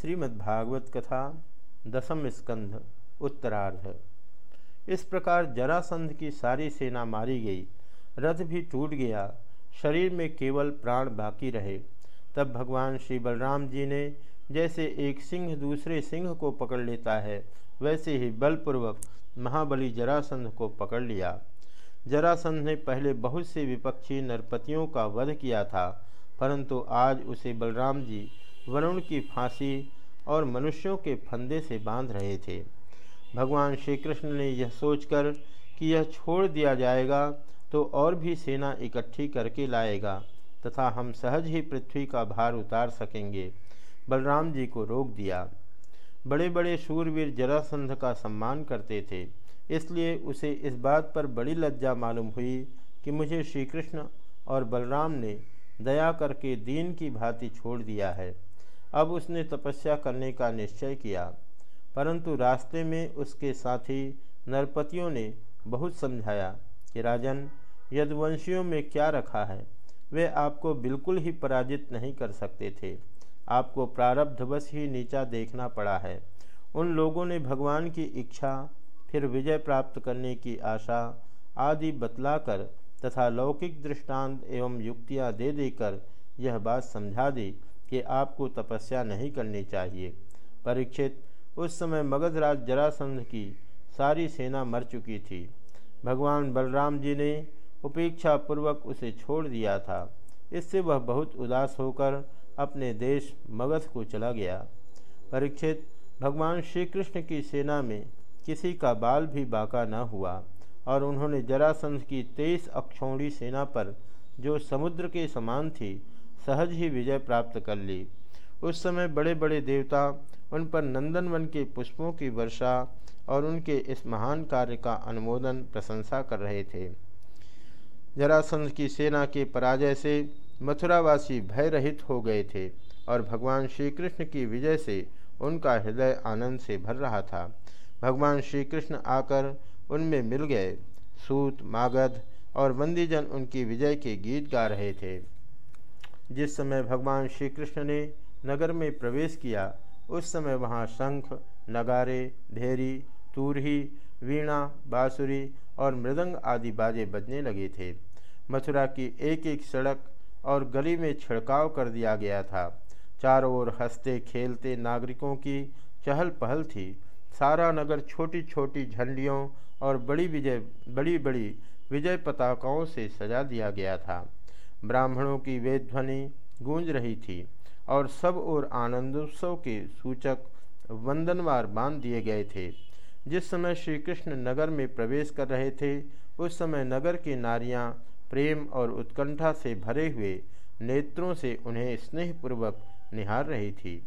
श्रीमद्भागवत कथा, दसम स्कंध, उत्तरार्ध। इस प्रकार जरासंध की सारी सेना मारी गई। रथ भी टूट गया। शरीर में केवल प्राण बाकी रहे। तब भगवान श्री बलराम जी ने जैसे एक सिंह दूसरे सिंह को पकड़ लेता है, वैसे ही बलपूर्वक महाबली जरासंध को पकड़ लिया। जरासंध ने पहले बहुत से विपक्षी नरपतियों का वध किया था, परंतु आज उसे बलराम जी वरुण की फांसी और मनुष्यों के फंदे से बाँध रहे थे। भगवान श्री कृष्ण ने यह सोचकर कि यह छोड़ दिया जाएगा तो और भी सेना इकट्ठी करके लाएगा, तथा हम सहज ही पृथ्वी का भार उतार सकेंगे। बलराम जी को रोक दिया। बड़े बड़े शूरवीर जरासंध का सम्मान करते थे, इसलिए उसे इस बात पर बड़ी लज्जा मालूम हुई कि मुझे श्री कृष्ण और बलराम ने दया करके दीन की भांति छोड़ दिया है। अब उसने तपस्या करने का निश्चय किया, परंतु रास्ते में उसके साथी नरपतियों ने बहुत समझाया कि, राजन, यदुवंशियों में क्या रखा है? वे आपको बिल्कुल ही पराजित नहीं कर सकते थे। आपको प्रारब्धवश ही नीचा देखना पड़ा है। उन लोगों ने भगवान की इच्छा, फिर विजय प्राप्त करने की आशा आदि बतलाकर तथा लौकिक दृष्टांत एवं युक्तियाँ दे देकर यह बात समझा दी कि आपको तपस्या नहीं करनी चाहिए। परीक्षित, उस समय मगधराज जरासंध की सारी सेना मर चुकी थी। भगवान बलराम जी ने उपेक्षा पूर्वक उसे छोड़ दिया था। इससे वह बहुत उदास होकर अपने देश मगध को चला गया। परीक्षित, भगवान श्री कृष्ण की सेना में किसी का बाल भी बाका न हुआ और उन्होंने जरासंध की तेईस अक्षौणी सेना पर, जो समुद्र के समान थी सहज ही विजय प्राप्त कर ली। उस समय बड़े बड़े देवता उन पर नंदनवन के पुष्पों की वर्षा और उनके इस महान कार्य का अनुमोदन, प्रशंसा कर रहे थे। जरासंध की सेना के पराजय से मथुरावासी भय रहित हो गए थे और भगवान श्री कृष्ण की विजय से उनका हृदय आनंद से भर रहा था। भगवान श्री कृष्ण आकर उनमें मिल गए। सूत, मागध और बंदीजन उनकी विजय के गीत गा रहे थे। जिस समय भगवान श्री कृष्ण ने नगर में प्रवेश किया, उस समय वहाँ शंख, नगारे ढेरी तूरही, वीणा, बाँसुरी और मृदंग आदि बाजे बजने लगे थे। मथुरा की एक एक सड़क और गली में छिड़काव कर दिया गया था। चारों ओर हँसते खेलते नागरिकों की चहल पहल थी। सारा नगर छोटी छोटी झंडियों और बड़ी विजय बड़ी बड़ी विजय पताकाओं से सजा दिया गया था। ब्राह्मणों की वेद ध्वनि गूंज रही थी और सब ओर आनंदोत्सव के सूचक वंदनवार बाँध दिए गए थे। जिस समय श्री कृष्ण नगर में प्रवेश कर रहे थे, उस समय नगर की नारियाँ प्रेम और उत्कंठा से भरे हुए नेत्रों से उन्हें स्नेहपूर्वक निहार रही थी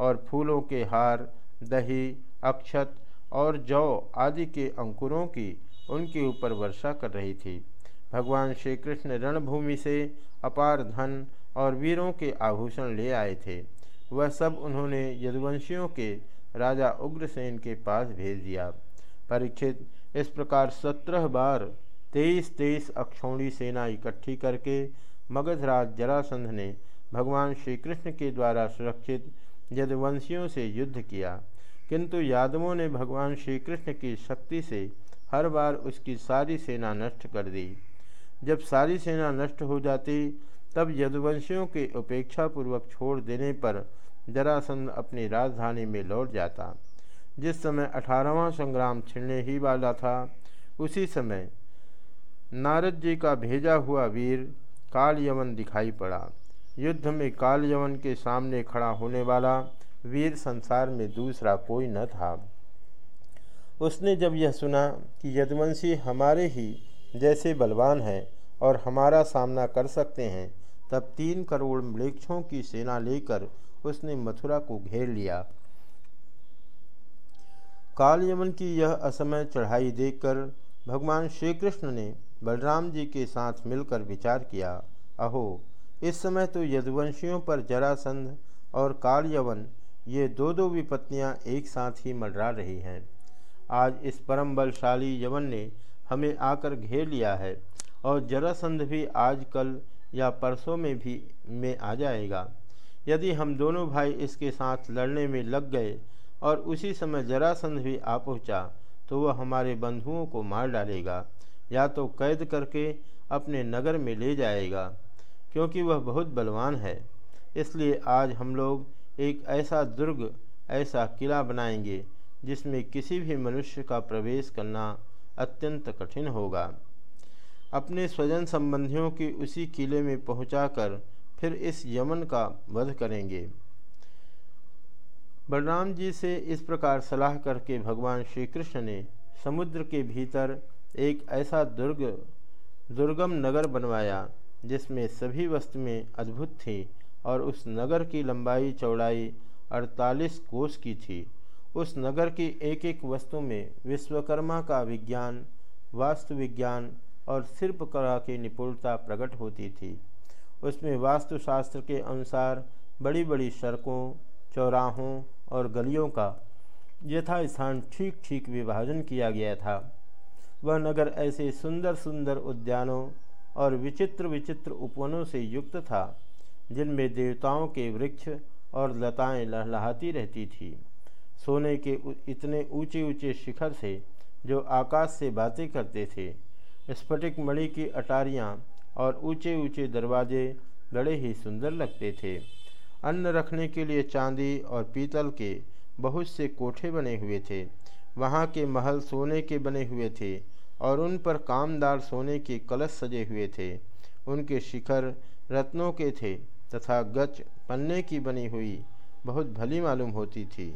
और फूलों के हार, दही, अक्षत और जौ आदि के अंकुरों की उनके ऊपर वर्षा कर रही थी। भगवान श्री कृष्ण रणभूमि से अपार धन और वीरों के आभूषण ले आए थे। वह सब उन्होंने यदुवंशियों के राजा उग्रसेन के पास भेज दिया। परीक्षित, इस प्रकार सत्रह बार तेईस तेईस अक्षौणी सेना इकट्ठी करके मगधराज जरासंध ने भगवान श्री कृष्ण के द्वारा सुरक्षित यदुवंशियों से युद्ध किया। किंतु यादवों ने भगवान श्री कृष्ण की शक्ति से हर बार उसकी सारी सेना नष्ट कर दी। जब सारी सेना नष्ट हो जाती, तब यदुवंशियों के उपेक्षापूर्वक छोड़ देने पर जरासंध अपनी राजधानी में लौट जाता। जिस समय अठारहवां संग्राम छिड़ने ही वाला था, उसी समय नारद जी का भेजा हुआ वीर काल यवन दिखाई पड़ा। युद्ध में काल यवन के सामने खड़ा होने वाला वीर संसार में दूसरा कोई न था। उसने जब यह सुना कि यदुवंशी हमारे ही जैसे बलवान हैं और हमारा सामना कर सकते हैं। तब तीन करोड़ मृक्षों की सेना लेकर उसने मथुरा को घेर लिया। काल यमन की यह असमय चढ़ाई देखकर भगवान श्री कृष्ण ने बलराम जी के साथ मिलकर विचार किया, अहो, इस समय तो यदुवंशियों पर जरासंध और काल यवन ये दो दो विपत्तियाँ एक साथ ही मंडरा रही हैं। आज इस परम बलशाली यवन ने हमें आकर घेर लिया है। और जरासंध भी आज कल या परसों में भी में आ जाएगा। यदि हम दोनों भाई इसके साथ लड़ने में लग गए और उसी समय जरासंध भी आ पहुँचा तो वह हमारे बंधुओं को मार डालेगा। या तो कैद करके अपने नगर में ले जाएगा, क्योंकि वह बहुत बलवान है। इसलिए आज हम लोग एक ऐसा दुर्ग, ऐसा किला बनाएँगे, जिसमें किसी भी मनुष्य का प्रवेश करना अत्यंत कठिन होगा। अपने स्वजन संबंधियों की उसी किले में पहुंचाकर फिर इस यमन का वध करेंगे। बलराम जी से इस प्रकार सलाह करके भगवान श्री कृष्ण ने समुद्र के भीतर एक ऐसा दुर्ग, दुर्गम नगर बनवाया, जिसमें सभी वस्तुएँ अद्भुत थी और उस नगर की लंबाई चौड़ाई 48 कोस की थी। उस नगर की एक एक वस्तु में विश्वकर्मा का विज्ञान, वास्तु विज्ञान और शिल्पकला की निपुणता प्रकट होती थी। उसमें वास्तुशास्त्र के अनुसार बड़ी बड़ी सड़कों, चौराहों और गलियों का यथा स्थान ठीक ठीक विभाजन किया गया था। वह नगर ऐसे सुंदर सुंदर उद्यानों और विचित्र विचित्र उपवनों से युक्त था, जिनमें देवताओं के वृक्ष और लताएँ लहलहाती रहती थी। सोने के इतने ऊँचे ऊँचे शिखर से जो आकाश से बातें करते थे। स्फटिक मणि की अटारियाँ और ऊँचे ऊँचे दरवाजे बड़े ही सुंदर लगते थे। अन्न रखने के लिए चांदी और पीतल के बहुत से कोठे बने हुए थे। वहाँ के महल सोने के बने हुए थे और उन पर कामदार सोने के कलश सजे हुए थे। उनके शिखर रत्नों के थे तथा गच पन्ने की बनी हुई बहुत भली मालूम होती थी।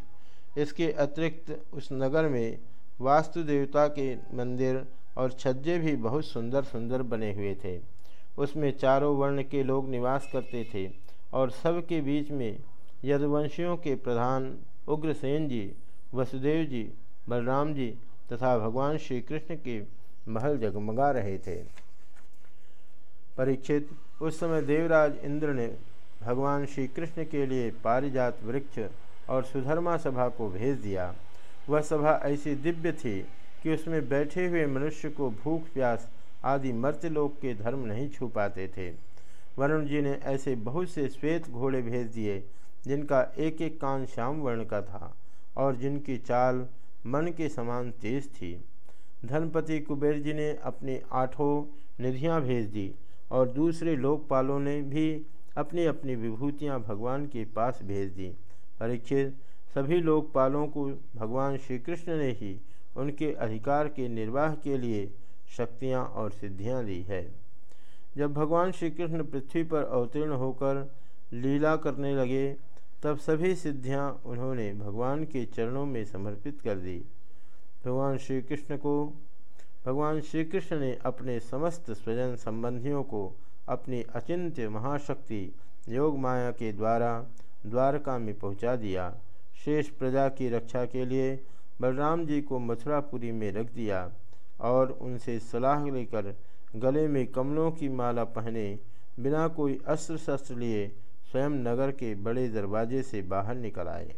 इसके अतिरिक्त उस नगर में वास्तु देवता के मंदिर और छज्जे भी बहुत सुंदर सुंदर बने हुए थे। उसमें चारों वर्ण के लोग निवास करते थे और सबके बीच में यदुवंशियों के प्रधान उग्रसेन जी, वसुदेव जी, बलराम जी तथा भगवान श्री कृष्ण के महल जगमगा रहे थे। परीक्षित, उस समय देवराज इंद्र ने भगवान श्री कृष्ण के लिए पारिजात वृक्ष और सुधर्मा सभा को भेज दिया। वह सभा ऐसी दिव्य थी कि उसमें बैठे हुए मनुष्य को भूख, प्यास आदि मर्त्यलोक के धर्म नहीं छू पाते थे। वरुण जी ने ऐसे बहुत से श्वेत घोड़े भेज दिए, जिनका एक एक कान श्याम वर्ण का था और जिनकी चाल मन के समान तेज थी। धनपति कुबेर जी ने अपनी आठों निधियाँ भेज दी और दूसरे लोकपालों ने भी अपनी अपनी विभूतियाँ भगवान के पास भेज दी। परीक्षित सभी लोकपालों को भगवान श्री कृष्ण ने ही उनके अधिकार के निर्वाह के लिए शक्तियाँ और सिद्धियाँ दी है। जब भगवान श्री कृष्ण पृथ्वी पर अवतीर्ण होकर लीला करने लगे, तब सभी सिद्धियाँ उन्होंने भगवान के चरणों में समर्पित कर दी। भगवान श्री कृष्ण को, भगवान श्री कृष्ण ने अपने समस्त स्वजन संबंधियों को अपनी अचिंत्य महाशक्ति योग माया के द्वारा द्वारका में पहुँचा दिया। शेष प्रजा की रक्षा के लिए बलराम जी को मथुरापुरी में रख दिया और उनसे सलाह लेकर गले में कमलों की माला पहने बिना कोई अस्त्र शस्त्र लिए स्वयं नगर के बड़े दरवाजे से बाहर निकल आए।